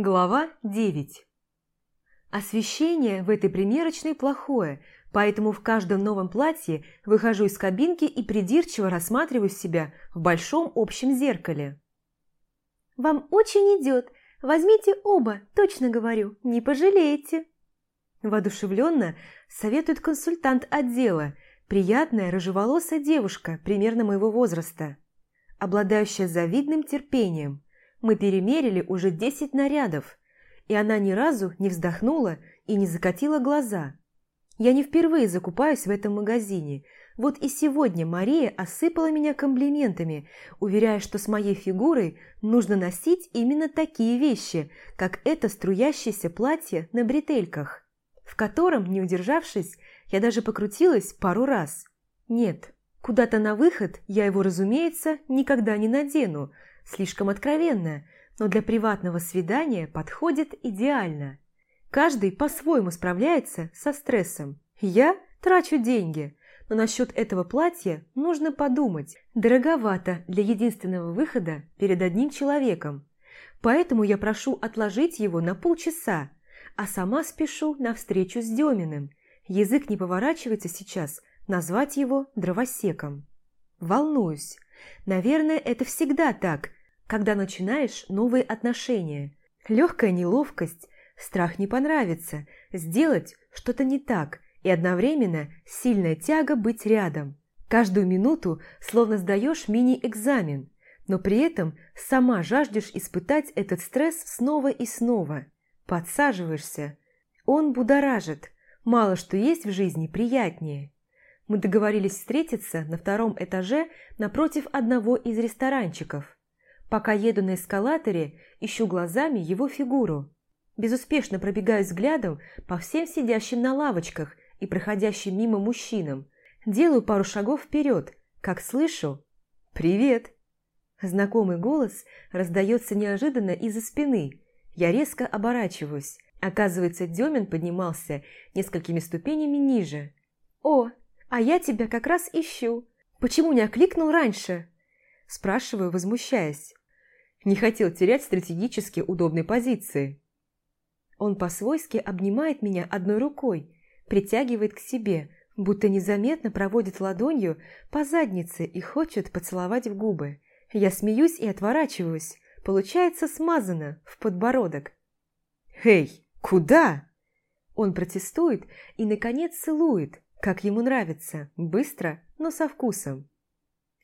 Глава 9 Освещение в этой примерочной плохое, поэтому в каждом новом платье выхожу из кабинки и придирчиво рассматриваю себя в большом общем зеркале. «Вам очень идет. Возьмите оба, точно говорю, не пожалеете». Воодушевленно советует консультант отдела, приятная рыжеволосая девушка примерно моего возраста, обладающая завидным терпением – мы перемерили уже десять нарядов, и она ни разу не вздохнула и не закатила глаза. Я не впервые закупаюсь в этом магазине. Вот и сегодня Мария осыпала меня комплиментами, уверяя, что с моей фигурой нужно носить именно такие вещи, как это струящееся платье на бретельках, в котором, не удержавшись, я даже покрутилась пару раз. Нет, куда-то на выход я его, разумеется, никогда не надену, слишком откровенная, но для приватного свидания подходит идеально. Каждый по-своему справляется со стрессом. Я трачу деньги, но насчет этого платья нужно подумать. Дороговато для единственного выхода перед одним человеком. Поэтому я прошу отложить его на полчаса, а сама спешу на встречу с Деминым. Язык не поворачивается сейчас назвать его дровосеком. Волнуюсь. Наверное, это всегда так, когда начинаешь новые отношения. Легкая неловкость, страх не понравится, сделать что-то не так и одновременно сильная тяга быть рядом. Каждую минуту словно сдаешь мини-экзамен, но при этом сама жаждешь испытать этот стресс снова и снова. Подсаживаешься. Он будоражит. Мало что есть в жизни приятнее. Мы договорились встретиться на втором этаже напротив одного из ресторанчиков – Пока еду на эскалаторе, ищу глазами его фигуру. Безуспешно пробегаю взглядом по всем сидящим на лавочках и проходящим мимо мужчинам. Делаю пару шагов вперед, как слышу «Привет!». Знакомый голос раздается неожиданно из-за спины. Я резко оборачиваюсь. Оказывается, Демин поднимался несколькими ступенями ниже. «О, а я тебя как раз ищу. Почему не окликнул раньше?» Спрашиваю, возмущаясь. Не хотел терять стратегически удобной позиции. Он по-свойски обнимает меня одной рукой, притягивает к себе, будто незаметно проводит ладонью по заднице и хочет поцеловать в губы. Я смеюсь и отворачиваюсь. Получается смазано в подбородок. «Эй, куда?» Он протестует и, наконец, целует, как ему нравится, быстро, но со вкусом.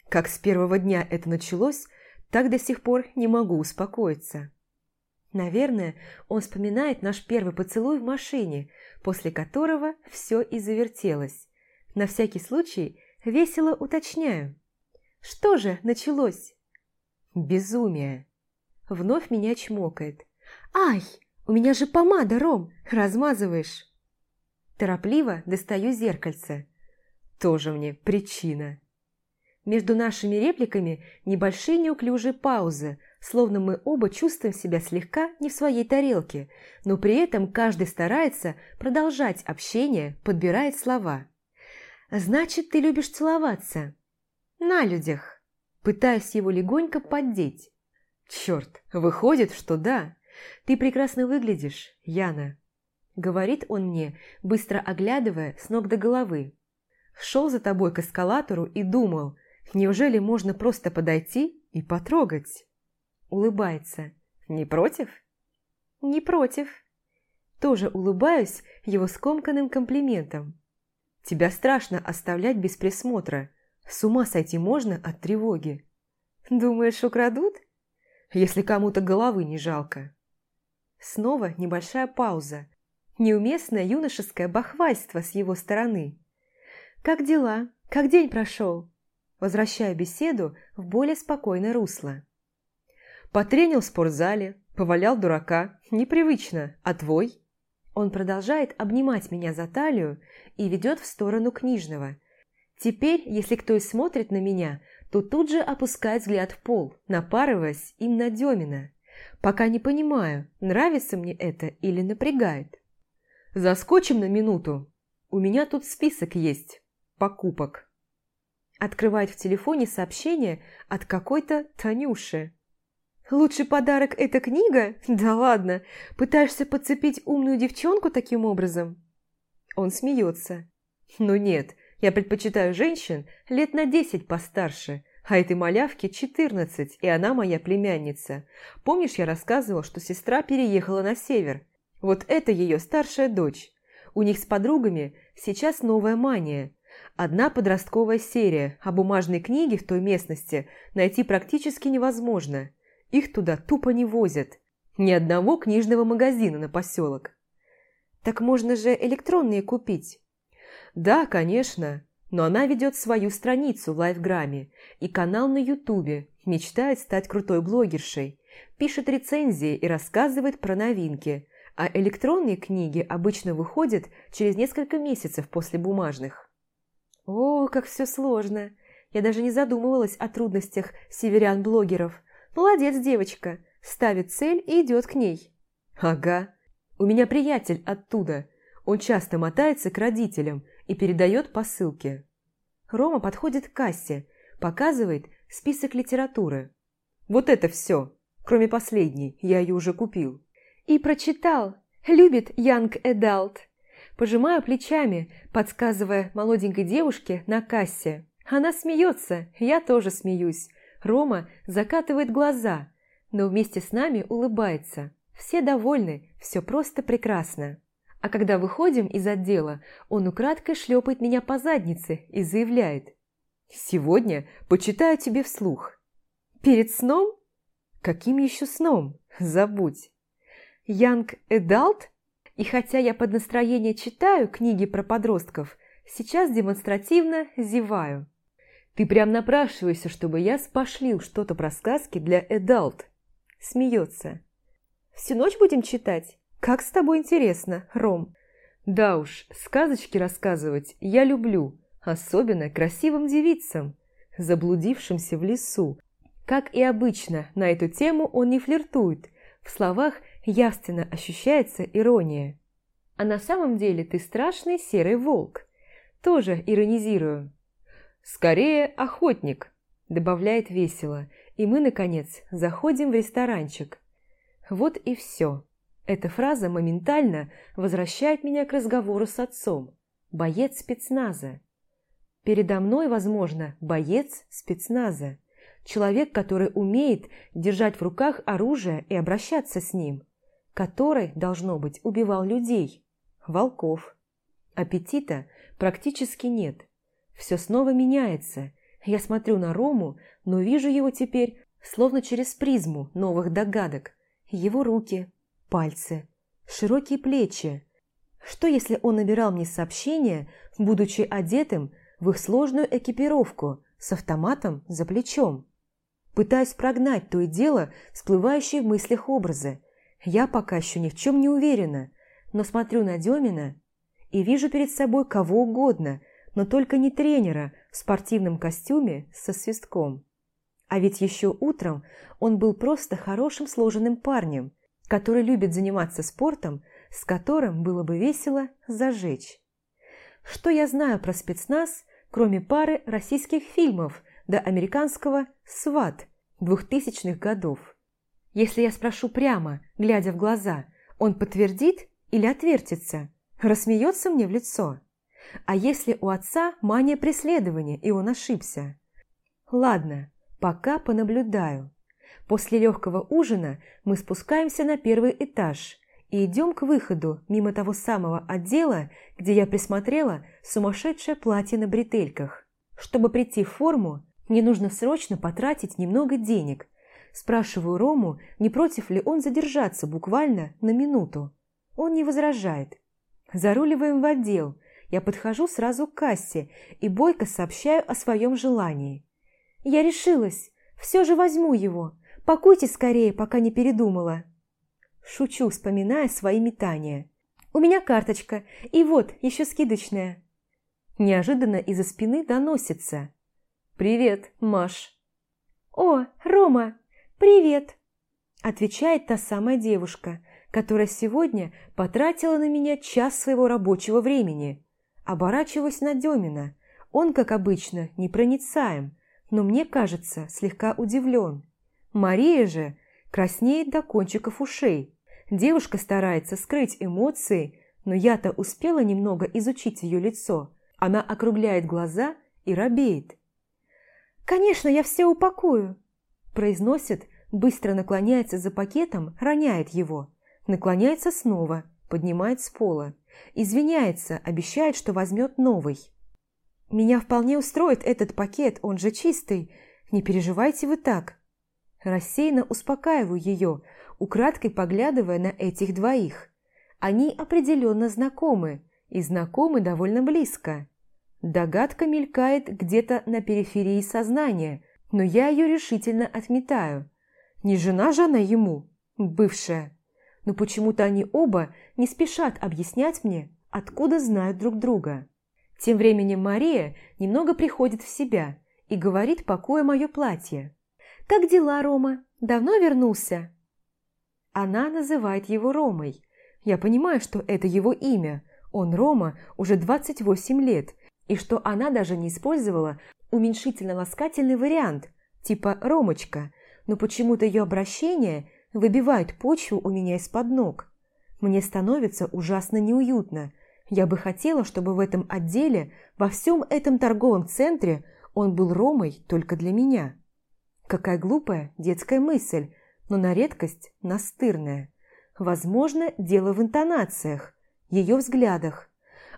Как с первого дня это началось, так до сих пор не могу успокоиться. Наверное, он вспоминает наш первый поцелуй в машине, после которого все и завертелось. На всякий случай весело уточняю. Что же началось? Безумие. Вновь меня чмокает. «Ай, у меня же помада, Ром, размазываешь!» Торопливо достаю зеркальце. Тоже мне причина. Между нашими репликами небольшие неуклюжие паузы, словно мы оба чувствуем себя слегка не в своей тарелке, но при этом каждый старается продолжать общение, подбирает слова. «Значит, ты любишь целоваться?» «На людях!» Пытаюсь его легонько поддеть. «Черт, выходит, что да. Ты прекрасно выглядишь, Яна», — говорит он мне, быстро оглядывая с ног до головы. «Шел за тобой к эскалатору и думал, Неужели можно просто подойти и потрогать? Улыбается. Не против? Не против. Тоже улыбаюсь его скомканным комплиментом. Тебя страшно оставлять без присмотра. С ума сойти можно от тревоги. Думаешь, украдут? Если кому-то головы не жалко. Снова небольшая пауза. Неуместное юношеское бахвальство с его стороны. «Как дела? Как день прошел?» Возвращая беседу в более спокойное русло. Потренил в спортзале, повалял дурака. Непривычно. А твой? Он продолжает обнимать меня за талию и ведет в сторону книжного. Теперь, если кто и смотрит на меня, то тут же опускает взгляд в пол, напарываясь им на Демина. Пока не понимаю, нравится мне это или напрягает. Заскочим на минуту. У меня тут список есть покупок. Открывает в телефоне сообщение от какой-то Танюши. Лучший подарок – это книга? Да ладно, пытаешься подцепить умную девчонку таким образом? Он смеется. Ну нет, я предпочитаю женщин лет на десять постарше, а этой малявке четырнадцать, и она моя племянница. Помнишь, я рассказывал, что сестра переехала на север? Вот это ее старшая дочь. У них с подругами сейчас новая мания. Одна подростковая серия, а бумажные книги в той местности найти практически невозможно. Их туда тупо не возят. Ни одного книжного магазина на поселок. Так можно же электронные купить. Да, конечно, но она ведет свою страницу в Лайфграме и канал на Ютубе, мечтает стать крутой блогершей, пишет рецензии и рассказывает про новинки, а электронные книги обычно выходят через несколько месяцев после бумажных. О, как все сложно! Я даже не задумывалась о трудностях северян-блогеров. Молодец, девочка, ставит цель и идет к ней. Ага, у меня приятель оттуда. Он часто мотается к родителям и передает посылки. Рома подходит к кассе, показывает список литературы. Вот это все, кроме последней, я ее уже купил. И прочитал. Любит Young Adult. Пожимаю плечами, подсказывая молоденькой девушке на кассе. Она смеется, я тоже смеюсь. Рома закатывает глаза, но вместе с нами улыбается. Все довольны, все просто прекрасно. А когда выходим из отдела, он украдкой шлепает меня по заднице и заявляет. «Сегодня почитаю тебе вслух». «Перед сном?» «Каким еще сном? Забудь». «Young Adult?» И хотя я под настроение читаю книги про подростков, сейчас демонстративно зеваю. «Ты прям напрашиваешься, чтобы я спошлил что-то про сказки для adult». Смеется. Всю ночь будем читать? Как с тобой интересно, Ром. Да уж, сказочки рассказывать я люблю, особенно красивым девицам, заблудившимся в лесу. Как и обычно, на эту тему он не флиртует, в словах явственно ощущается ирония. А на самом деле ты страшный серый волк. Тоже иронизирую. Скорее, охотник, добавляет весело, и мы, наконец, заходим в ресторанчик. Вот и все. Эта фраза моментально возвращает меня к разговору с отцом. Боец спецназа. Передо мной, возможно, боец спецназа. Человек, который умеет держать в руках оружие и обращаться с ним. Который, должно быть, убивал людей. Волков. Аппетита практически нет. Все снова меняется. Я смотрю на Рому, но вижу его теперь словно через призму новых догадок. Его руки, пальцы, широкие плечи. Что, если он набирал мне сообщения, будучи одетым в их сложную экипировку с автоматом за плечом? Пытаюсь прогнать то и дело всплывающие в мыслях образы. Я пока еще ни в чем не уверена, но смотрю на Демина и вижу перед собой кого угодно, но только не тренера в спортивном костюме со свистком. А ведь еще утром он был просто хорошим сложенным парнем, который любит заниматься спортом, с которым было бы весело зажечь. Что я знаю про спецназ, кроме пары российских фильмов до американского «Сват» двухтысячных годов? Если я спрошу прямо, глядя в глаза, он подтвердит или отвертится, рассмеется мне в лицо? А если у отца мания преследования, и он ошибся? Ладно, Пока понаблюдаю. После легкого ужина мы спускаемся на первый этаж и идем к выходу мимо того самого отдела, где я присмотрела сумасшедшее платье на бретельках. Чтобы прийти в форму, мне нужно срочно потратить немного денег. Спрашиваю Рому, не против ли он задержаться буквально на минуту. Он не возражает. Заруливаем в отдел. Я подхожу сразу к кассе и бойко сообщаю о своем желании. Я решилась. Все же возьму его. Пакуйте скорее, пока не передумала. Шучу, вспоминая свои метания. У меня карточка, и вот, еще скидочная. Неожиданно из-за спины доносится. «Привет, Маш». «О, Рома, привет!» Отвечает та самая девушка, которая сегодня потратила на меня час своего рабочего времени. Оборачиваюсь на Демина. Он, как обычно, непроницаем, но мне кажется, слегка удивлен. Мария же, Краснеет до кончиков ушей. Девушка старается скрыть эмоции, но я-то успела немного изучить ее лицо. Она округляет глаза и робеет. «Конечно, я все упакую», – произносит, быстро наклоняется за пакетом, роняет его. Наклоняется снова, поднимает с пола. Извиняется, обещает, что возьмет новый. «Меня вполне устроит этот пакет, он же чистый. Не переживайте вы так». Рассеянно успокаиваю ее, украдкой поглядывая на этих двоих. Они определенно знакомы, и знакомы довольно близко. Догадка мелькает где-то на периферии сознания, но я ее решительно отметаю. Не жена же она ему, бывшая. Но почему-то они оба не спешат объяснять мне, откуда знают друг друга. Тем временем Мария немного приходит в себя и говорит, пакуя мое платье. «Как дела, Рома? Давно вернулся?» Она называет его Ромой. Я понимаю, что это его имя. Он, Рома, уже 28 лет, и что она даже не использовала уменьшительно-ласкательный вариант, типа «Ромочка», но почему-то ее обращение выбивает почву у меня из-под ног. Мне становится ужасно неуютно. Я бы хотела, чтобы в этом отделе, во всем этом торговом центре, он был Ромой только для меня. Какая глупая детская мысль, но на редкость настырная. Возможно, дело в интонациях, ее взглядах.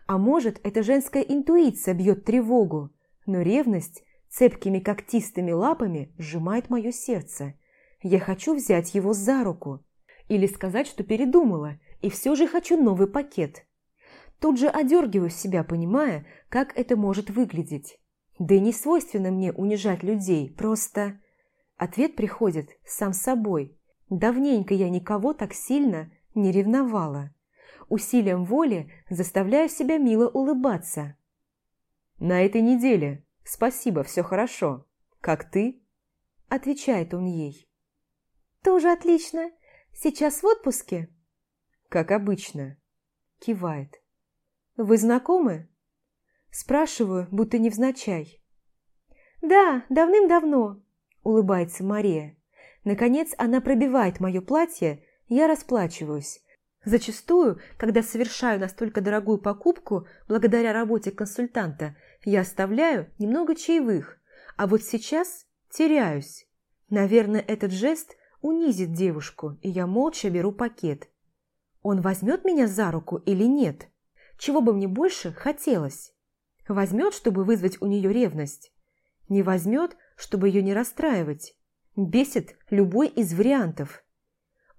А может, это женская интуиция бьет тревогу, но ревность цепкими когтистыми лапами сжимает мое сердце. Я хочу взять его за руку. Или сказать, что передумала, и все же хочу новый пакет. Тут же одергиваю себя, понимая, как это может выглядеть. Да и не свойственно мне унижать людей, просто... Ответ приходит сам собой. Давненько я никого так сильно не ревновала. Усилием воли заставляю себя мило улыбаться. «На этой неделе. Спасибо, все хорошо. Как ты?» Отвечает он ей. «Тоже отлично. Сейчас в отпуске?» «Как обычно». Кивает. «Вы знакомы?» Спрашиваю, будто невзначай. «Да, давным-давно», – улыбается Мария. Наконец она пробивает мое платье, я расплачиваюсь. Зачастую, когда совершаю настолько дорогую покупку, благодаря работе консультанта, я оставляю немного чаевых, а вот сейчас теряюсь. Наверное, этот жест унизит девушку, и я молча беру пакет. Он возьмет меня за руку или нет? Чего бы мне больше хотелось? Возьмет, чтобы вызвать у нее ревность? Не возьмет, чтобы ее не расстраивать? Бесит любой из вариантов.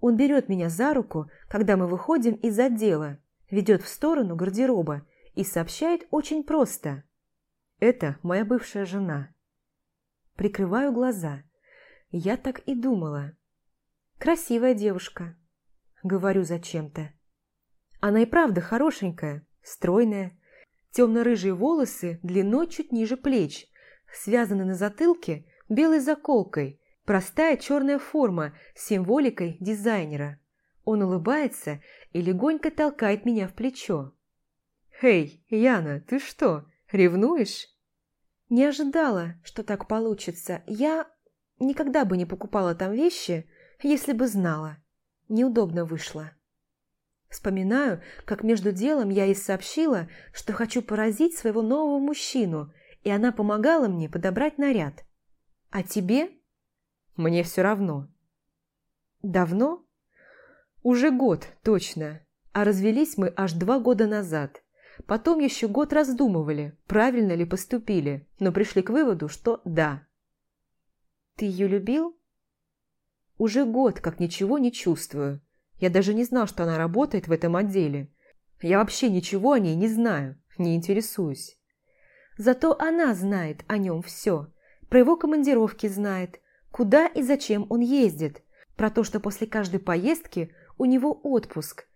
Он берет меня за руку, когда мы выходим из отдела, ведет в сторону гардероба и сообщает очень просто. «Это моя бывшая жена». Прикрываю глаза. Я так и думала. «Красивая девушка», — говорю зачем-то. Она и правда хорошенькая, стройная. Темно-рыжие волосы длиной чуть ниже плеч, связаны на затылке белой заколкой Простая черная форма с символикой дизайнера. Он улыбается и легонько толкает меня в плечо. «Эй, Яна, ты что, ревнуешь?» Не ожидала, что так получится. Я никогда бы не покупала там вещи, если бы знала. Неудобно вышло. Вспоминаю, как между делом я ей сообщила, что хочу поразить своего нового мужчину, и она помогала мне подобрать наряд. «А тебе?» Мне все равно. Давно? Уже год, точно. А развелись мы аж два года назад. Потом еще год раздумывали, правильно ли поступили, но пришли к выводу, что да. Ты ее любил? Уже год, как ничего не чувствую. Я даже не знал, что она работает в этом отделе. Я вообще ничего о ней не знаю, не интересуюсь. Зато она знает о нем все. Про его командировки знает, куда и зачем он ездит, про то, что после каждой поездки у него отпуск.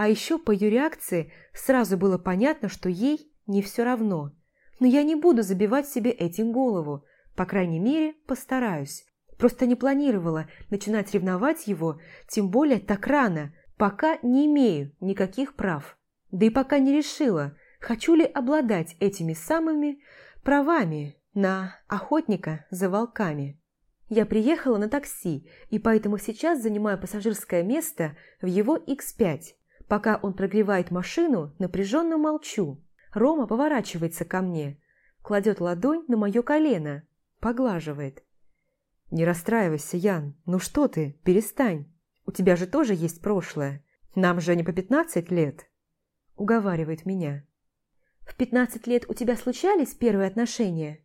А еще по ее реакции сразу было понятно, что ей не все равно. Но я не буду забивать себе этим голову, по крайней мере, постараюсь. Просто не планировала начинать ревновать его, тем более так рано, пока не имею никаких прав. Да и пока не решила, хочу ли обладать этими самыми правами на охотника за волками. Я приехала на такси, и поэтому сейчас занимаю пассажирское место в его X5. Пока он прогревает машину, напряженно молчу. Рома поворачивается ко мне, кладет ладонь на мое колено, поглаживает. «Не расстраивайся, Ян. Ну что ты, перестань. У тебя же тоже есть прошлое. Нам же не по пятнадцать лет», – уговаривает меня. «В пятнадцать лет у тебя случались первые отношения?»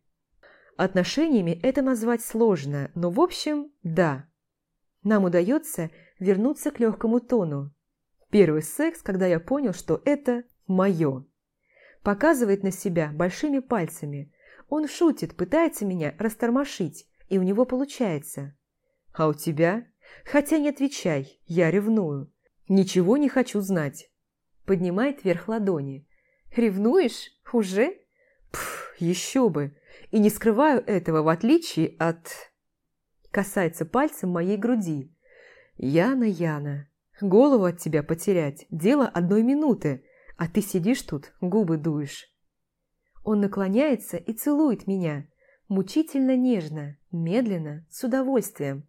Отношениями это назвать сложно, но в общем, да. Нам удается вернуться к легкому тону. Первый секс, когда я понял, что это мое. Показывает на себя большими пальцами. Он шутит, пытается меня растормошить, и у него получается. А у тебя? Хотя не отвечай, я ревную. Ничего не хочу знать. Поднимает вверх ладони. Ревнуешь? Уже? Пф, еще бы и не скрываю этого, в отличие от... Касается пальцем моей груди. Яна, Яна, голову от тебя потерять – дело одной минуты, а ты сидишь тут, губы дуешь. Он наклоняется и целует меня, мучительно нежно, медленно, с удовольствием.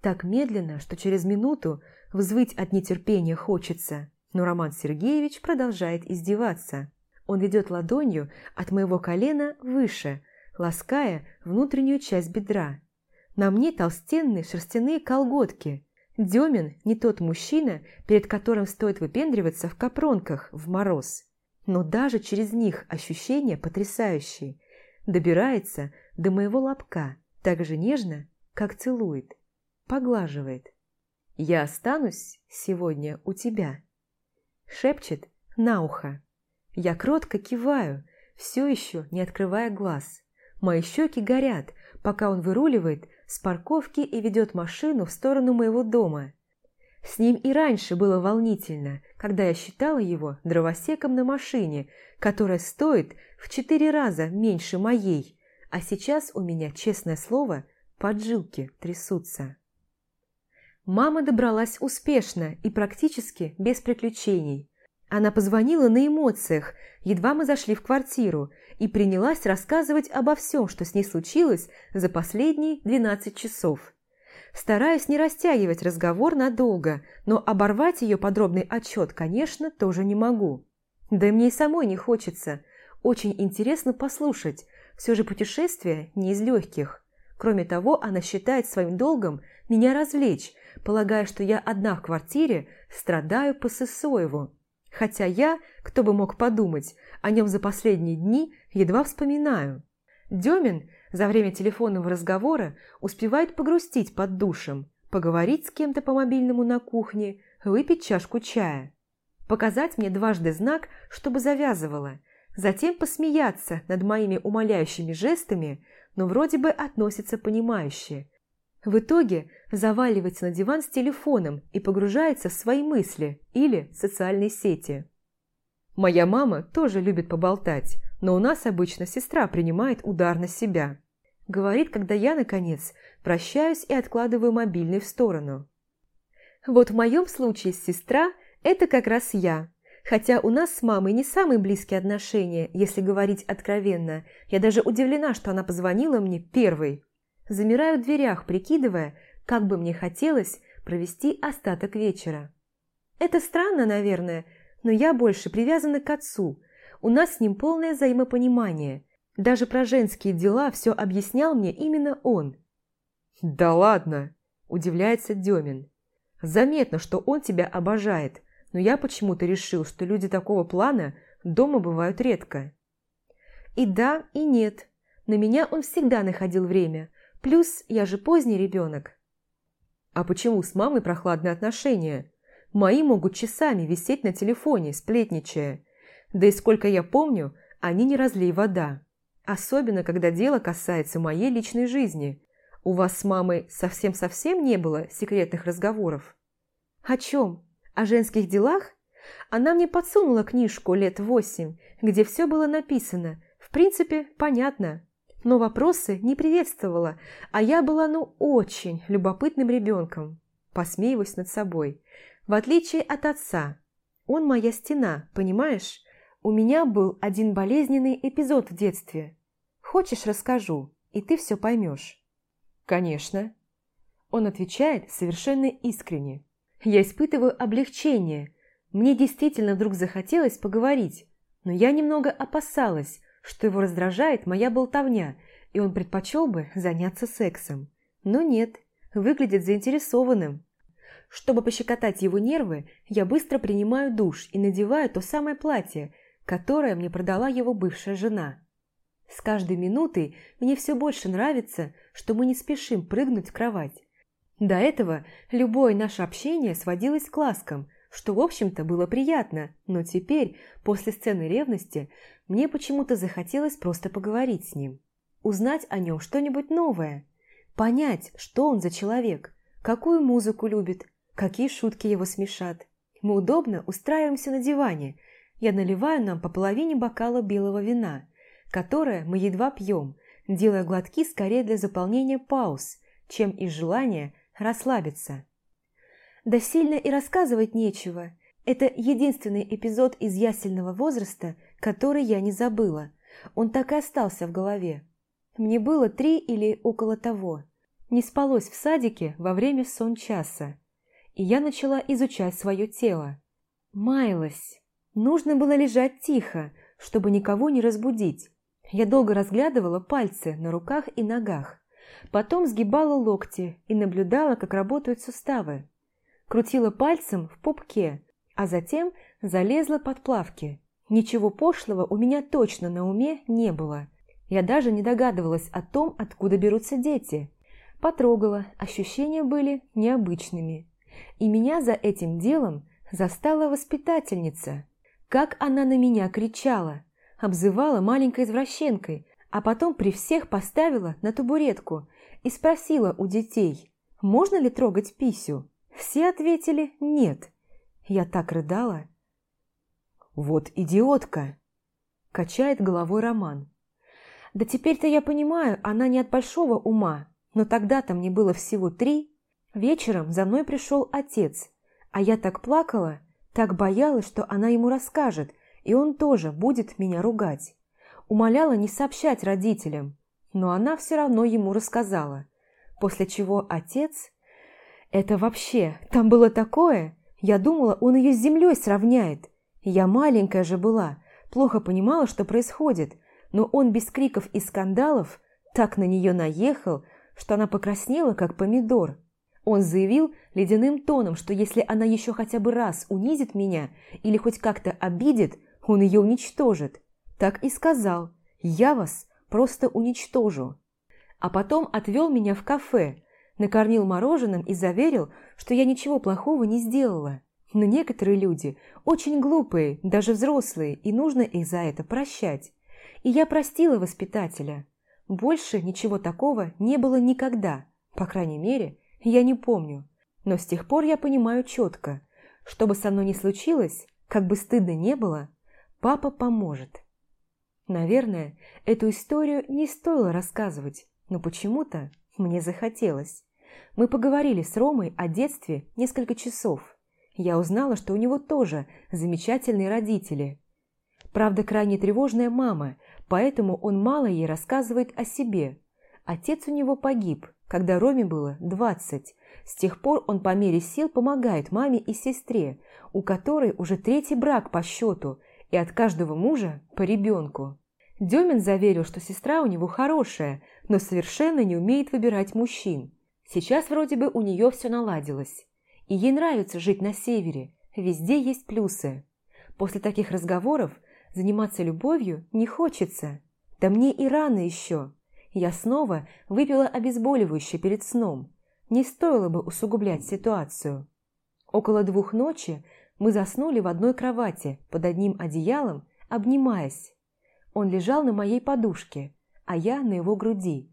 Так медленно, что через минуту взвыть от нетерпения хочется, но Роман Сергеевич продолжает издеваться. Он ведет ладонью от моего колена выше, лаская внутреннюю часть бедра. На мне толстенные шерстяные колготки. Демин не тот мужчина, перед которым стоит выпендриваться в капронках в мороз. Но даже через них ощущения потрясающие. Добирается до моего лобка так же нежно, как целует, поглаживает. «Я останусь сегодня у тебя», – шепчет на ухо. Я кротко киваю, все еще не открывая глаз. Мои щеки горят, пока он выруливает с парковки и ведет машину в сторону моего дома. С ним и раньше было волнительно, когда я считала его дровосеком на машине, которая стоит в четыре раза меньше моей, а сейчас у меня, честное слово, поджилки трясутся. Мама добралась успешно и практически без приключений. Она позвонила на эмоциях, едва мы зашли в квартиру, и принялась рассказывать обо всем, что с ней случилось за последние 12 часов. Стараюсь не растягивать разговор надолго, но оборвать ее подробный отчет, конечно, тоже не могу. Да и мне и самой не хочется. Очень интересно послушать. Все же путешествие не из легких. Кроме того, она считает своим долгом меня развлечь, полагая, что я одна в квартире страдаю по Сысоеву. Хотя я, кто бы мог подумать, о нем за последние дни едва вспоминаю. Демин за время телефонного разговора успевает погрустить под душем, поговорить с кем-то по мобильному на кухне, выпить чашку чая. Показать мне дважды знак, чтобы завязывала, затем посмеяться над моими умоляющими жестами, но вроде бы относится понимающе. В итоге заваливается на диван с телефоном и погружается в свои мысли или социальные сети. Моя мама тоже любит поболтать, но у нас обычно сестра принимает удар на себя. Говорит, когда я, наконец, прощаюсь и откладываю мобильный в сторону. Вот в моем случае сестра – это как раз я. Хотя у нас с мамой не самые близкие отношения, если говорить откровенно. Я даже удивлена, что она позвонила мне первой. Замираю в дверях, прикидывая, как бы мне хотелось провести остаток вечера. Это странно, наверное, но я больше привязана к отцу. У нас с ним полное взаимопонимание. Даже про женские дела все объяснял мне именно он. «Да ладно!» – удивляется Демин. «Заметно, что он тебя обожает, но я почему-то решил, что люди такого плана дома бывают редко». И да, и нет. На меня он всегда находил время. Плюс я же поздний ребенок. А почему с мамой прохладные отношения? Мои могут часами висеть на телефоне, сплетничая. Да и сколько я помню, они не разлей вода. Особенно, когда дело касается моей личной жизни. У вас с мамой совсем-совсем не было секретных разговоров? О чем? О женских делах? Она мне подсунула книжку лет восемь, где все было написано. В принципе, понятно. Но вопросы не приветствовала, а я была ну очень любопытным ребенком. Посмеиваюсь над собой. В отличие от отца, он моя стена, понимаешь? У меня был один болезненный эпизод в детстве. Хочешь, расскажу, и ты все поймешь. Конечно. Он отвечает совершенно искренне. Я испытываю облегчение. Мне действительно вдруг захотелось поговорить, но я немного опасалась, что его раздражает моя болтовня, и он предпочел бы заняться сексом. Но нет, выглядит заинтересованным. Чтобы пощекотать его нервы, я быстро принимаю душ и надеваю то самое платье, которое мне продала его бывшая жена. С каждой минутой мне все больше нравится, что мы не спешим прыгнуть в кровать. До этого любое наше общение сводилось к ласкам, что, в общем-то, было приятно, но теперь, после сцены ревности, мне почему-то захотелось просто поговорить с ним. Узнать о нем что-нибудь новое. Понять, что он за человек, какую музыку любит, какие шутки его смешат. Мы удобно устраиваемся на диване. Я наливаю нам по половине бокала белого вина – которое мы едва пьем, делая глотки скорее для заполнения пауз, чем из желания расслабиться. Да сильно и рассказывать нечего. Это единственный эпизод из ясельного возраста, который я не забыла. Он так и остался в голове. Мне было три или около того. Не спалось в садике во время сон часа. И я начала изучать свое тело. Маялась. Нужно было лежать тихо, чтобы никого не разбудить. Я долго разглядывала пальцы на руках и ногах. Потом сгибала локти и наблюдала, как работают суставы. Крутила пальцем в пупке, а затем залезла под плавки. Ничего пошлого у меня точно на уме не было. Я даже не догадывалась о том, откуда берутся дети. Потрогала, ощущения были необычными. И меня за этим делом застала воспитательница. Как она на меня кричала – обзывала маленькой извращенкой, а потом при всех поставила на табуретку и спросила у детей, можно ли трогать писю. Все ответили «нет». Я так рыдала. «Вот идиотка!» – качает головой Роман. «Да теперь-то я понимаю, она не от большого ума, но тогда-то мне было всего три. Вечером за мной пришел отец, а я так плакала, так боялась, что она ему расскажет, и он тоже будет меня ругать. Умоляла не сообщать родителям, но она все равно ему рассказала. После чего отец... Это вообще, там было такое... Я думала, он ее с землей сравняет. Я маленькая же была, плохо понимала, что происходит, но он без криков и скандалов так на нее наехал, что она покраснела, как помидор. Он заявил ледяным тоном, что если она еще хотя бы раз унизит меня или хоть как-то обидит, он ее уничтожит. Так и сказал, я вас просто уничтожу. А потом отвел меня в кафе, накормил мороженым и заверил, что я ничего плохого не сделала. Но некоторые люди очень глупые, даже взрослые, и нужно их за это прощать. И я простила воспитателя. Больше ничего такого не было никогда, по крайней мере, я не помню. Но с тех пор я понимаю четко, что бы со мной ни случилось, как бы стыдно не было, Папа поможет. Наверное, эту историю не стоило рассказывать, но почему-то мне захотелось. Мы поговорили с Ромой о детстве несколько часов. Я узнала, что у него тоже замечательные родители. Правда, крайне тревожная мама, поэтому он мало ей рассказывает о себе. Отец у него погиб, когда Роме было 20. С тех пор он по мере сил помогает маме и сестре, у которой уже третий брак по счету, и от каждого мужа по ребенку. Демин заверил, что сестра у него хорошая, но совершенно не умеет выбирать мужчин. Сейчас вроде бы у нее все наладилось. И ей нравится жить на севере, везде есть плюсы. После таких разговоров заниматься любовью не хочется. Да мне и рано еще. Я снова выпила обезболивающее перед сном. Не стоило бы усугублять ситуацию. Около двух ночи мы заснули в одной кровати, под одним одеялом, обнимаясь. Он лежал на моей подушке, а я на его груди.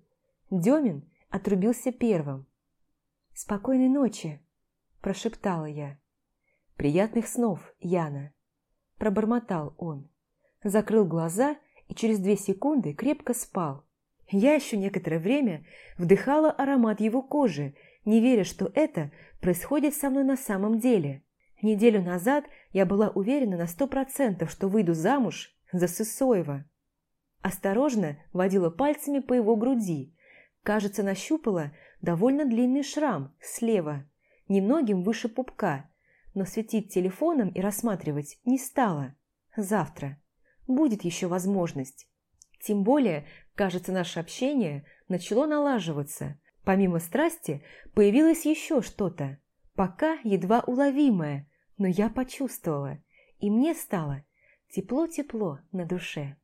Демин отрубился первым. «Спокойной ночи», – прошептала я. «Приятных снов, Яна», – пробормотал он. Закрыл глаза и через две секунды крепко спал. Я еще некоторое время вдыхала аромат его кожи, не веря, что это происходит со мной на самом деле. Неделю назад я была уверена на сто процентов, что выйду замуж за Сысоева. Осторожно водила пальцами по его груди. Кажется, нащупала довольно длинный шрам слева, немногим выше пупка, но светить телефоном и рассматривать не стала. Завтра. Будет еще возможность. Тем более, кажется, наше общение начало налаживаться. Помимо страсти появилось еще что-то. Пока едва уловимое, но я почувствовала. И мне стало тепло-тепло на душе.